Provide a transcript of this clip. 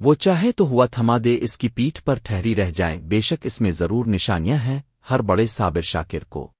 وہ چاہے تو ہوا تھما دے اس کی پیٹھ پر ٹھہری رہ جائیں بے شک اس میں ضرور نشانیاں ہیں ہر بڑے صابر شاکر کو۔